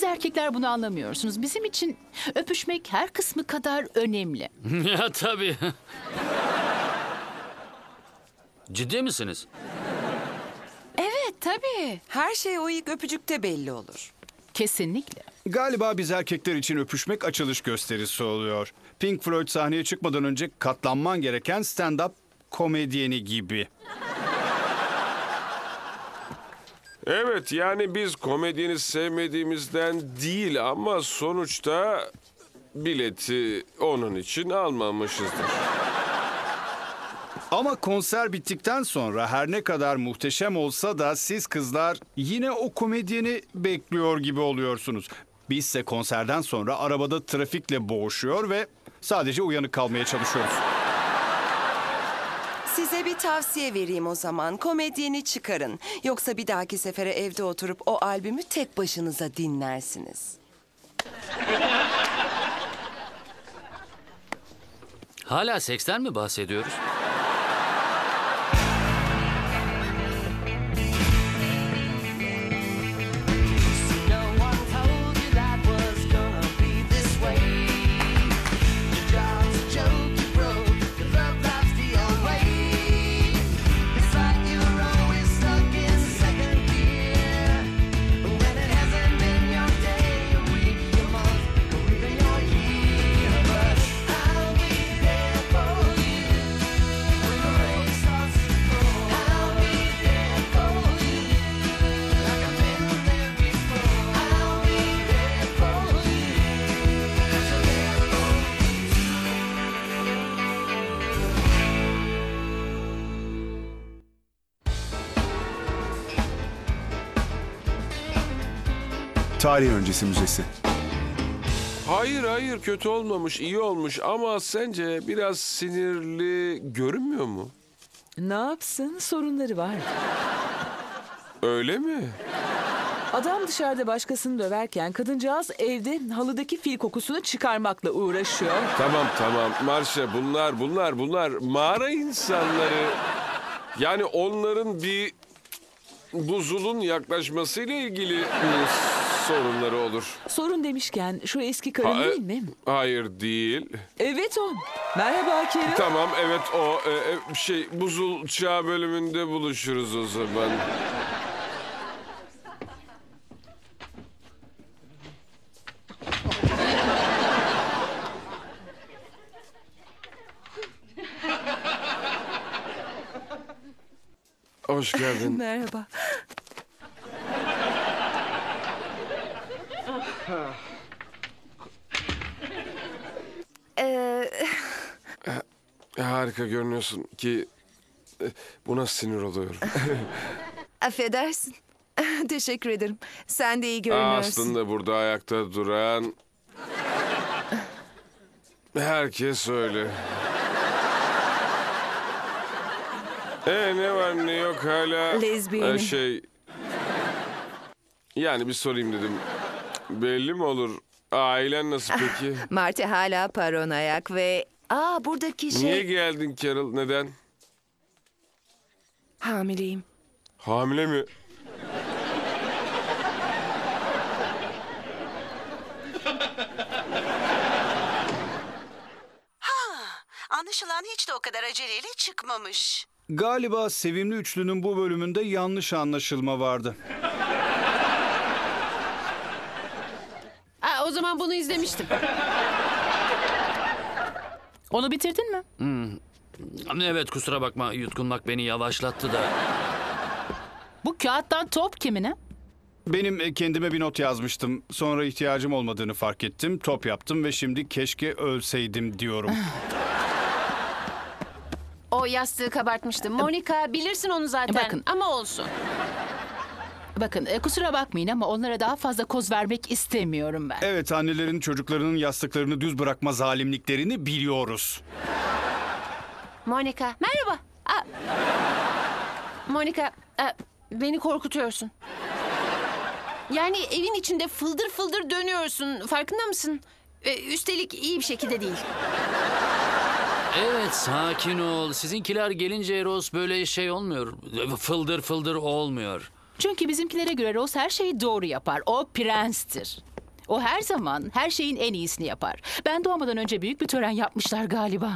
Siz erkekler bunu anlamıyorsunuz. Bizim için öpüşmek her kısmı kadar önemli. ya tabii. Ciddi misiniz? Evet tabii. Her şey o ilk öpücükte belli olur. Kesinlikle. Galiba biz erkekler için öpüşmek açılış gösterisi oluyor. Pink Floyd sahneye çıkmadan önce katlanman gereken stand-up komedyeni gibi. Evet yani biz komedyeni sevmediğimizden değil ama sonuçta bileti onun için almamışızdır. Ama konser bittikten sonra her ne kadar muhteşem olsa da siz kızlar yine o komedyeni bekliyor gibi oluyorsunuz. Bizse konserden sonra arabada trafikle boğuşuyor ve sadece uyanık kalmaya çalışıyoruz. Size bir tavsiye vereyim o zaman. Komedyeni çıkarın. Yoksa bir dahaki sefere evde oturup o albümü tek başınıza dinlersiniz. Hala seksten mi bahsediyoruz? Tarih öncesi müzesi. Hayır hayır kötü olmamış iyi olmuş ama sence biraz sinirli görünmüyor mu? Ne yapsın? Sorunları var. Öyle mi? Adam dışarıda başkasını döverken kadıncağız evde halıdaki fil kokusunu çıkarmakla uğraşıyor. Tamam tamam Marşa bunlar bunlar bunlar mağara insanları. Yani onların bir buzulun yaklaşmasıyla ilgili sorunları olur. Sorun demişken şu eski karın Ha, e- değil mi? Hayır değil. Evet o. Merhaba Kerim. Tamam evet o e, e, şey buzul çağ bölümünde buluşuruz o zaman. Hoş geldin. Merhaba. Harika görünüyorsun ki e, buna sinir oluyorum. Affedersin. Teşekkür ederim. Sen de iyi görünüyorsun. Aslında burada ayakta duran herkes öyle. E ne var ne yok hala Lezbiyenim. e, şey yani bir sorayım dedim. Belli mi olur? Ailen nasıl peki? Marty hala paranoyak ve... Aa buradaki şey... Niye geldin Carol? Neden? Hamileyim. Hamile mi? Anlaşılan hiç de o kadar aceleyle çıkmamış. Galiba Sevimli Üçlü'nün bu bölümünde yanlış anlaşılma vardı. O zaman bunu izlemiştim. Onu bitirdin mi? Evet kusura bakma yutkunmak beni yavaşlattı da. Bu kağıttan top kimine? Benim e, kendime bir not yazmıştım. Sonra ihtiyacım olmadığını fark ettim. Top yaptım ve şimdi keşke ölseydim diyorum. O yastığı kabartmıştım. Monika bilirsin onu zaten. Bakın. Ama olsun. Bakın e, kusura bakmayın ama onlara daha fazla koz vermek istemiyorum ben. Evet annelerin çocuklarının yastıklarını düz bırakma zalimliklerini biliyoruz. Monika merhaba. Aa. Monika aa, beni korkutuyorsun. Yani evin içinde fıldır fıldır dönüyorsun. Farkında mısın? Ee, üstelik iyi bir şekilde değil. Evet sakin ol. Sizinkiler gelince Eros böyle şey olmuyor. Fıldır fıldır olmuyor. Çünkü bizimkilere göre Rose her şeyi doğru yapar. O prenstir. O her zaman her şeyin en iyisini yapar. Ben doğmadan önce büyük bir tören yapmışlar galiba.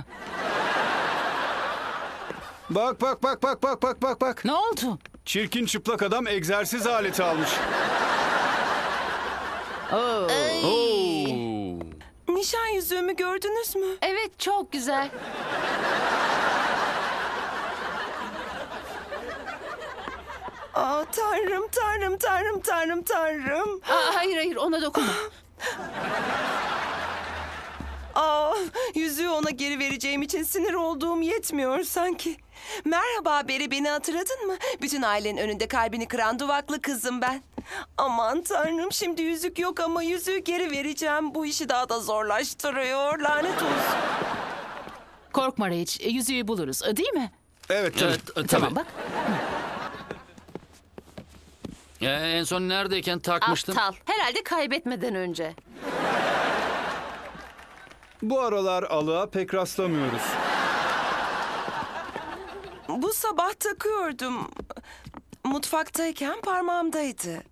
Bak bak bak bak bak bak bak bak. Ne oldu? Çirkin çıplak adam egzersiz aleti almış. Oo. Nişan yüzüğümü gördünüz mü? Evet çok güzel. Aa, tanrım, tanrım, tanrım, tanrım, tanrım. Aa, hayır hayır ona dokunma. Aa, yüzüğü ona geri vereceğim için sinir olduğum yetmiyor sanki. Merhaba Beri beni hatırladın mı? Bütün ailenin önünde kalbini kıran duvaklı kızım ben. Aman tanrım şimdi yüzük yok ama yüzüğü geri vereceğim. Bu işi daha da zorlaştırıyor. Lanet olsun. Korkma Rach, yüzüğü buluruz, değil mi? Evet tabii. Evet, e, tabii. Tamam bak. Ee, en son neredeyken takmıştın? Aptal. Herhalde kaybetmeden önce. Bu aralar alığa pek rastlamıyoruz. Bu sabah takıyordum. Mutfaktayken parmağımdaydı.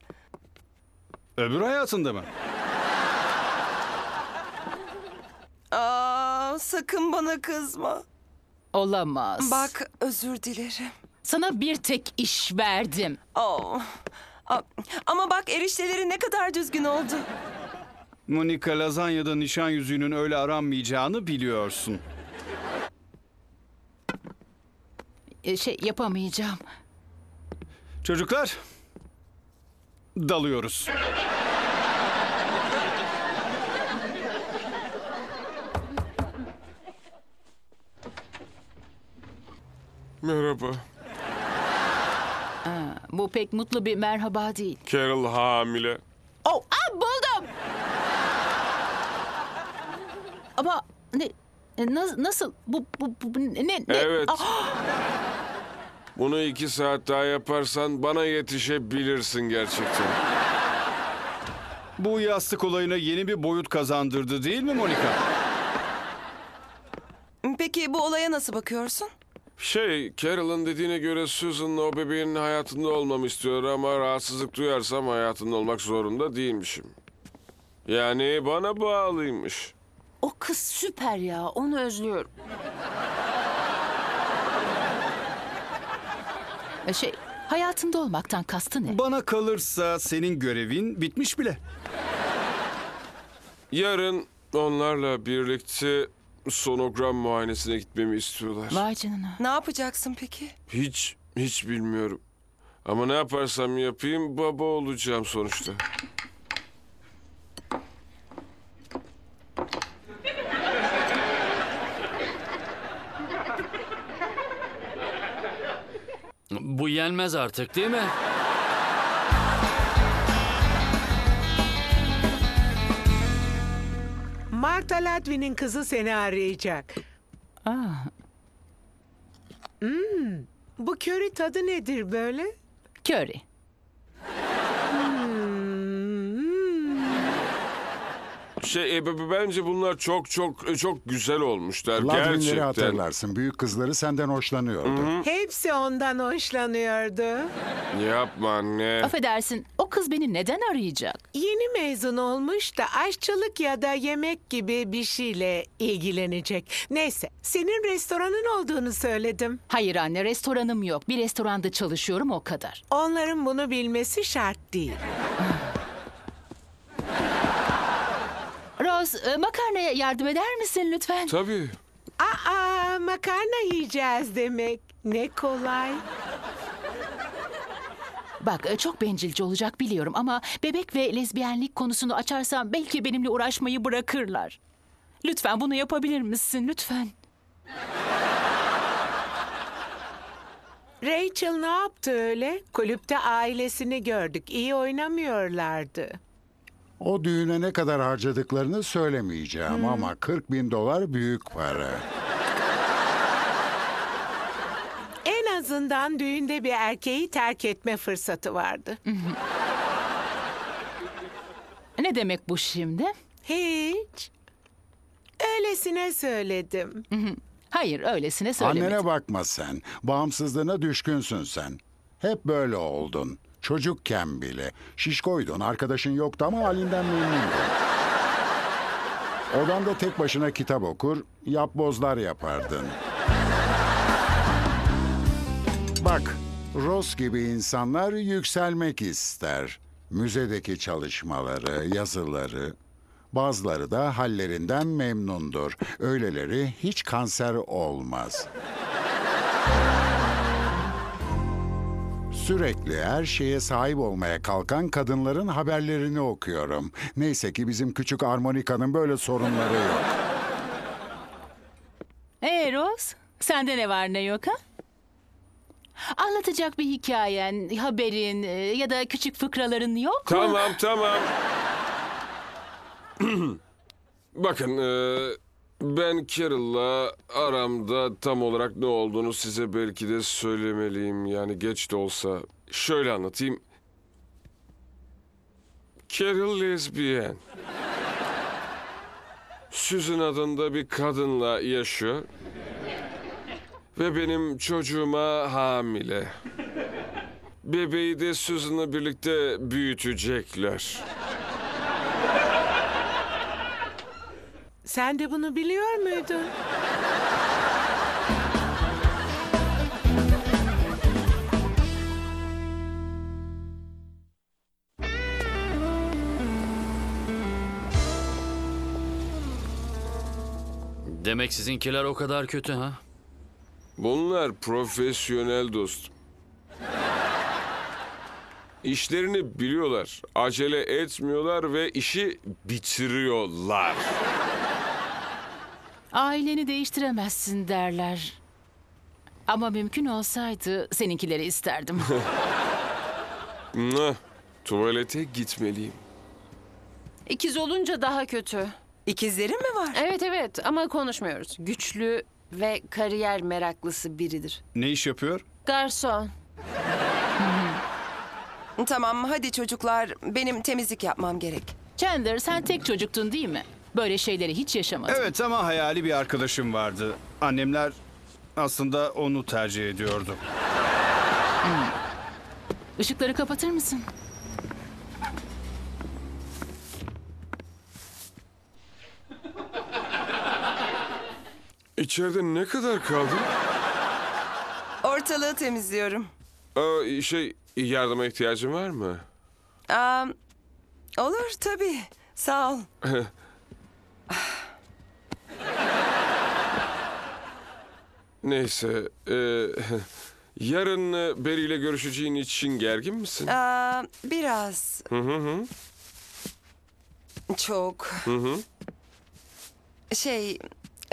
Öbür hayatında mı? Aa, sakın bana kızma. Olamaz. Bak özür dilerim. Sana bir tek iş verdim. Oh. Ama bak erişteleri ne kadar düzgün oldu. Monika lazanyada nişan yüzüğünün öyle aranmayacağını biliyorsun. E, şey yapamayacağım. Çocuklar, dalıyoruz. Merhaba. Bu pek mutlu bir merhaba değil. Carol hamile. Oh, ah, buldum. Ama ne e, na- nasıl bu bu, bu ne ne? Evet. Ah, Bunu iki saat daha yaparsan bana yetişebilirsin gerçekten. Bu yastık olayına yeni bir boyut kazandırdı değil mi Monika? Peki bu olaya nasıl bakıyorsun? Şey, Carol'ın dediğine göre Susan o bebeğin hayatında olmamı istiyor ama rahatsızlık duyarsam hayatında olmak zorunda değilmişim. Yani bana bağlıymış. O kız süper ya. Onu özlüyorum. e, şey hayatında olmaktan kastı ne? Bana kalırsa senin görevin bitmiş bile. Yarın onlarla birlikte sonogram muayenesine gitmemi istiyorlar. Vay canına. Ne yapacaksın peki? Hiç, hiç bilmiyorum. Ama ne yaparsam yapayım baba olacağım sonuçta. Bu yenmez artık değil mi? Marta Ladvin'in kızı seni arayacak. Ah, Bu köri tadı nedir böyle? köri. Şey, e, b- b- bence bunlar çok çok e, çok güzel olmuşlar Ladvinleri gerçekten. hatırlarsın. Büyük kızları senden hoşlanıyordu. Hepsi ondan hoşlanıyordu. Yapma anne. Affedersin. O kız beni neden arayacak? Yeni mezun olmuş da aşçılık ya da yemek gibi bir şeyle ilgilenecek. Neyse, senin restoranın olduğunu söyledim. Hayır anne, restoranım yok. Bir restoranda çalışıyorum o kadar. Onların bunu bilmesi şart değil. Rose, e, makarnaya yardım eder misin lütfen? Tabii. Aa, makarna yiyeceğiz demek. Ne kolay. Bak e, çok bencilce olacak biliyorum ama bebek ve lezbiyenlik konusunu açarsam belki benimle uğraşmayı bırakırlar. Lütfen bunu yapabilir misin lütfen? Rachel ne yaptı öyle? Kulüpte ailesini gördük. İyi oynamıyorlardı. O düğüne ne kadar harcadıklarını söylemeyeceğim ama 40 bin dolar büyük para. En azından düğünde bir erkeği terk etme fırsatı vardı. Ne demek bu şimdi? Hiç. Öylesine söyledim. Hayır öylesine söylemedim. Annene bakma sen. Bağımsızlığına düşkünsün sen. Hep böyle oldun. Çocukken bile. Şişkoydun, arkadaşın yoktu ama halinden memnundun. Odanda tek başına kitap okur, yapbozlar yapardın. Bak, Ross gibi insanlar yükselmek ister. Müzedeki çalışmaları, yazıları, bazıları da hallerinden memnundur. Öyleleri hiç kanser olmaz. Sürekli her şeye sahip olmaya kalkan kadınların haberlerini okuyorum. Neyse ki bizim küçük armonika'nın böyle sorunları yok. Ee Rose, sende ne var ne yok ha? Anlatacak bir hikayen, haberin e, ya da küçük fıkraların yok mu? Tamam tamam. Bakın e, ben Carol'la aramda tam olarak ne olduğunu size belki de söylemeliyim. Yani geç de olsa. Şöyle anlatayım. Carol lezbiyen. Susan adında bir kadınla yaşıyor. Ve benim çocuğuma hamile. Bebeği de Susan'la birlikte büyütecekler. Sen de bunu biliyor muydun? Demek sizinkiler o kadar kötü ha? Bunlar profesyonel dostum. İşlerini biliyorlar, acele etmiyorlar ve işi bitiriyorlar. Aileni değiştiremezsin derler. Ama mümkün olsaydı seninkileri isterdim. Mwah, Tuvalete gitmeliyim. İkiz olunca daha kötü. İkizlerin mi var? Evet evet ama konuşmuyoruz. Güçlü ve kariyer meraklısı biridir. Ne iş yapıyor? Garson. Tamam hadi çocuklar benim temizlik yapmam gerek. Chandler sen tek çocuktun değil mi? Böyle şeyleri hiç yaşamadın. Evet ama hayali bir arkadaşım vardı. Annemler aslında onu tercih ediyordu. Işıkları kapatır mısın? İçeride ne kadar kaldı? Ortalığı temizliyorum. Aa, şey, yardıma ihtiyacın var mı? Aa, olur tabii. Sağ ol. Neyse, e, yarın e, Barry ile görüşeceğin için gergin misin? Aa, biraz. Hı hı hı. Çok. Hı hı. Şey,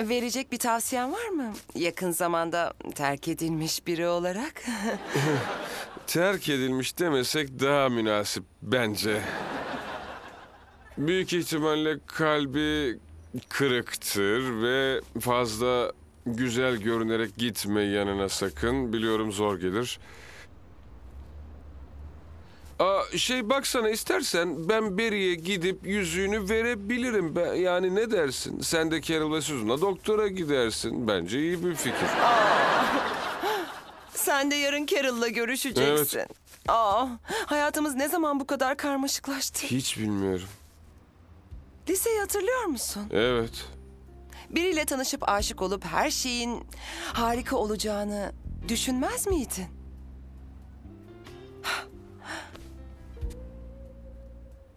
verecek bir tavsiyen var mı? Yakın zamanda terk edilmiş biri olarak. Terk edilmiş demesek daha münasip bence. Büyük ihtimalle kalbi kırıktır ve fazla güzel görünerek gitme yanına sakın. Biliyorum zor gelir. Aa, şey baksana istersen ben Barry'e gidip yüzüğünü verebilirim. Ben, yani ne dersin? Sen de Carol ve Susan'la doktora gidersin. Bence iyi bir fikir. Sen de yarın Carol'la görüşeceksin. Aa, hayatımız ne zaman bu kadar karmaşıklaştı? Hiç bilmiyorum. Liseyi hatırlıyor musun? Evet. Biriyle tanışıp aşık olup her şeyin harika olacağını düşünmez miydin?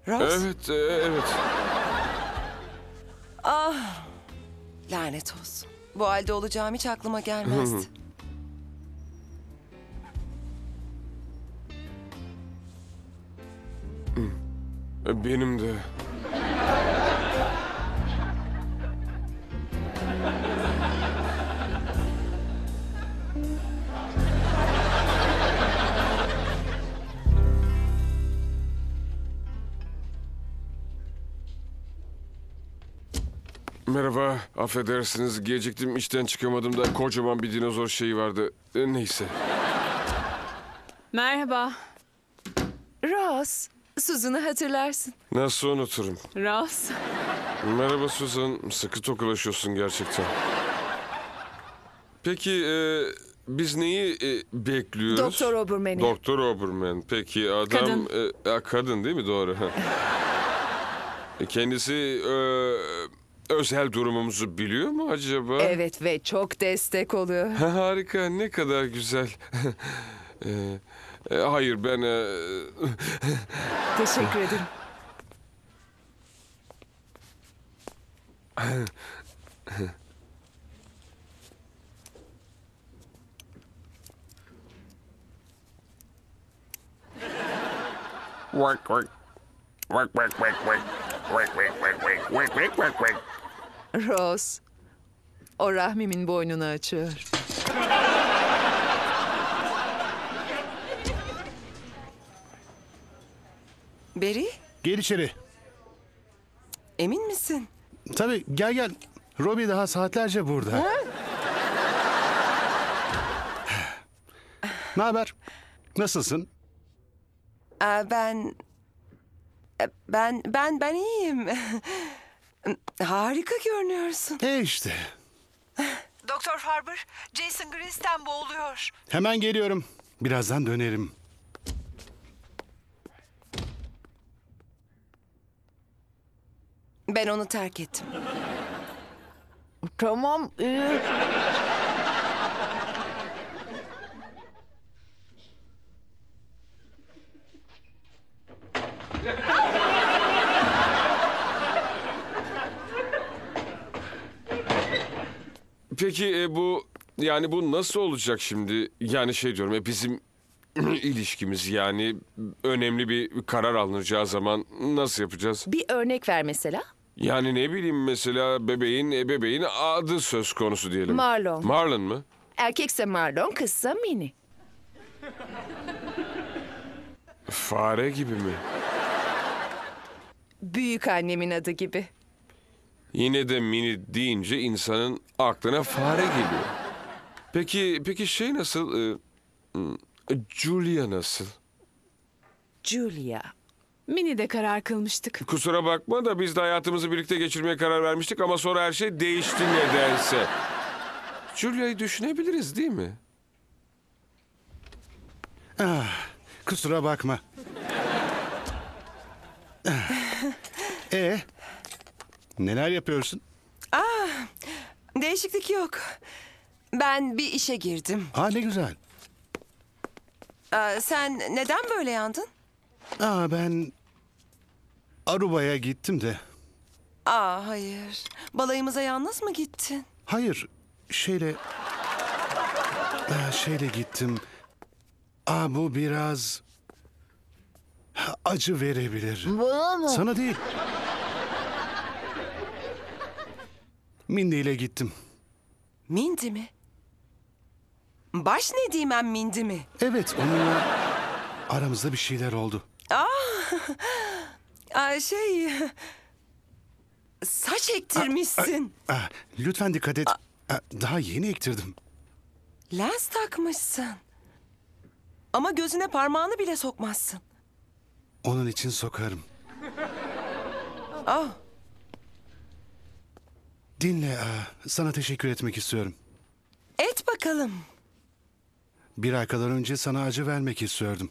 Rose? Evet, e, evet. Ah, lanet olsun. Bu halde olacağım hiç aklıma gelmezdi. Benim de. Merhaba, affedersiniz geciktim işten çıkamadım da kocaman bir dinozor şeyi vardı. E, Neyse. Merhaba. Ross, Susan'ı hatırlarsın. Nasıl unuturum? Ross. Merhaba Susan, sıkı tokalaşıyorsun gerçekten. Peki, e, biz neyi e, bekliyoruz? Doktor Oberman'i. Doktor Oberman. Peki adam... Kadın. e, kadın değil mi? Doğru. E, Kendisi e, özel durumumuzu biliyor mu acaba? Evet ve çok destek oluyor. Ha, Harika, ne kadar güzel. E, e, hayır, ben... e, Teşekkür ederim. Work, work. Work, work, work, work. Work, work, work, work. Work, work, work, work. Rose. O rahmimin boynunu açıyor. Beri, Gel içeri. emin misin? Tabii gel gel. Robbie daha saatlerce burada. ne haber? Nasılsın? Aa, ben... Ben, ben, ben iyiyim. Harika görünüyorsun. E işte. Doktor Farber, Jason Grisden boğuluyor. Hemen geliyorum. Birazdan dönerim. Ben onu terk ettim. Tamam. ee, Peki e, bu yani bu nasıl olacak şimdi? Yani şey diyorum ya bizim ilişkimiz yani önemli bir karar alınacağı zaman nasıl yapacağız? Bir örnek ver mesela. Yani ne bileyim mesela bebeğin e, bebeğin adı söz konusu diyelim. Marlon. Marlon mı? Erkekse Marlon, kızsa Mini. Fare gibi mi? Büyük annemin adı gibi. Yine de mini deyince insanın aklına fare geliyor. Peki peki şey nasıl? e, hmm, Julia nasıl? Julia. Mini'de karar kılmıştık. Kusura bakma da biz de hayatımızı birlikte geçirmeye karar vermiştik ama sonra her şey değişti nedense. Julia'yı düşünebiliriz değil mi? Ah, kusura bakma. Ah. E neler yapıyorsun? Değişiklik yok. Ben bir işe girdim. Aa ne güzel. Aa, sen neden böyle yandın? Aa ben Aruba'ya gittim de. Aa hayır. Balayımıza yalnız mı gittin? Hayır şeyle Aa, şeyle gittim. Aa bu biraz acı verebilir. Bana mı? Sana değil. Mindy ile gittim. Mindi mi? Baş ne diyeyim ben Mindi mi? Evet onunla aramızda bir şeyler oldu. Aa, şey... Saç ektirmişsin. Ah, lütfen dikkat et. Ah, daha yeni ektirdim. Lens takmışsın. Ama gözüne parmağını bile sokmazsın. Onun için sokarım. Ah, Dinle, ah, sana teşekkür etmek istiyorum. et bakalım. Bir ay kadar önce sana acı vermek istiyordum.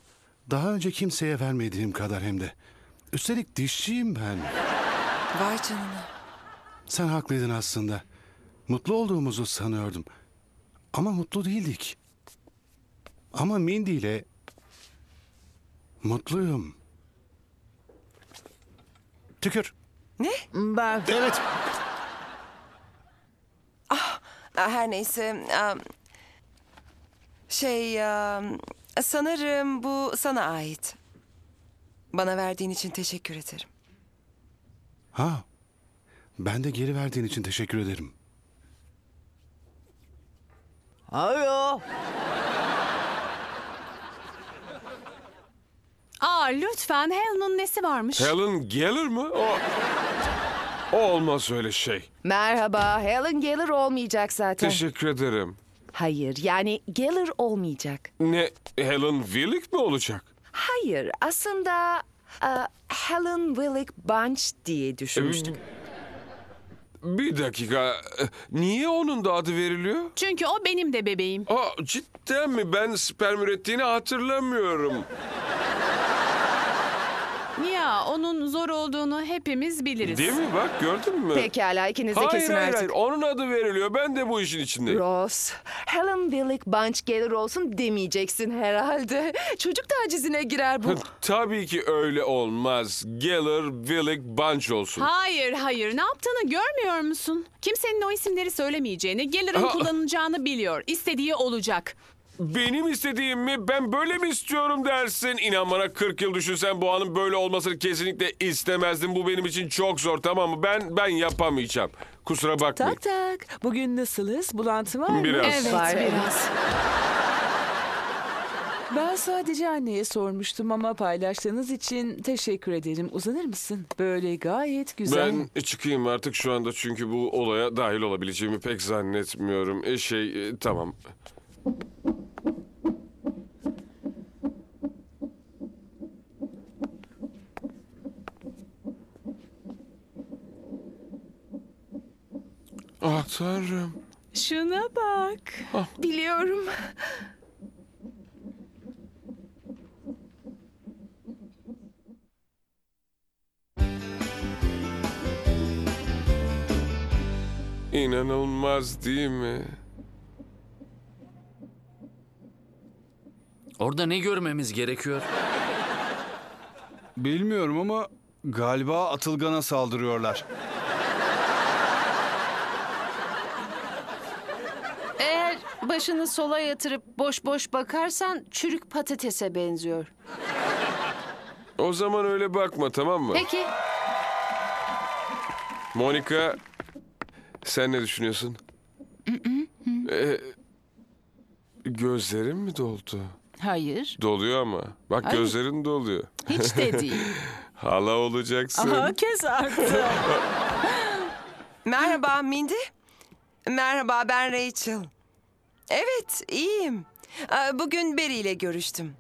Daha önce kimseye vermediğim kadar hem de. Üstelik dişçiyim ben. Vay canına. Sen haklıydın aslında. Mutlu olduğumuzu sanıyordum. Ama mutlu değildik. Ama Mindy ile mutluyum. Tükür. Ne? Ben. Evet. Her neyse. Şey... Sanırım bu sana ait. Bana verdiğin için teşekkür ederim. Ha. Ben de geri verdiğin için teşekkür ederim. Alo. Aa lütfen Helen'ın nesi varmış? Helen gelir mi? O olmaz öyle şey. Merhaba, Helen Geller olmayacak zaten. Teşekkür ederim. Hayır, yani Geller olmayacak. Ne Helen Willick mi olacak? Hayır, aslında e, Helen Willick Bunch diye düşünmüştük. Bir dakika. Niye onun da adı veriliyor? Çünkü o benim de bebeğim. Aa, cidden mi? Ben sperm ürettiğini hatırlamıyorum. Onun zor olduğunu hepimiz biliriz. Değil mi? Bak gördün mü? Pekala ikiniz de Hayır kesin hayır artık. hayır. Onun adı veriliyor. Ben de bu işin içindeyim. Ross, Helen Willick Bunch gelir olsun demeyeceksin herhalde. Çocuk tacizine girer bu. Tabii ki öyle olmaz. Geller, Willick, Bunch olsun. Hayır hayır ne yaptığını görmüyor musun? Kimsenin o isimleri söylemeyeceğini, Geller'ın Aa. kullanacağını biliyor. İstediği olacak. Benim istediğim mi? Ben böyle mi istiyorum dersin? İnan bana 40 yıl düşünsen bu anın böyle olmasını kesinlikle istemezdim. Bu benim için çok zor tamam mı? Ben ben yapamayacağım. Kusura bakmayın. Tak tak. Bugün nasılız? Bulantı var mı? Biraz. Evet Var, biraz. Ben sadece anneye sormuştum ama paylaştığınız için teşekkür ederim. Uzanır mısın? Böyle gayet güzel. Ben çıkayım artık şu anda çünkü bu olaya dahil olabileceğimi pek zannetmiyorum. E şey e, tamam. Ah tanrım. Şuna bak. Biliyorum. İnanılmaz değil mi? Orada ne görmemiz gerekiyor? Bilmiyorum ama galiba Atılgan'a saldırıyorlar. Eğer başını sola yatırıp boş boş bakarsan çürük patatese benziyor. O zaman öyle bakma tamam mı? Peki. Monika, sen ne düşünüyorsun? Ee, gözlerin mi doldu? Hayır. Doluyor ama. Bak Hayır. gözlerin doluyor. Hiç de değil. Hala olacaksın. Aha kes artık. Merhaba Mindy. Merhaba ben Rachel. Evet iyiyim. Bugün Barry ile görüştüm.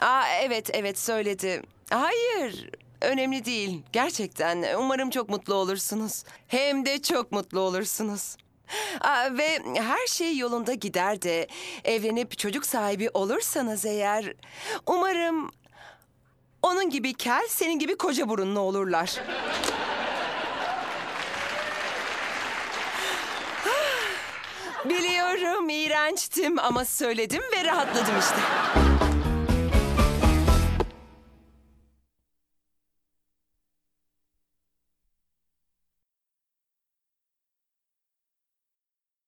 Aa, evet evet söyledi. Hayır önemli değil gerçekten. Umarım çok mutlu olursunuz. Hem de çok mutlu olursunuz. Aa, ve her şey yolunda gider de evlenip çocuk sahibi olursanız eğer umarım onun gibi kel senin gibi koca burunlu olurlar. Biliyorum iğrençtim ama söyledim ve rahatladım işte.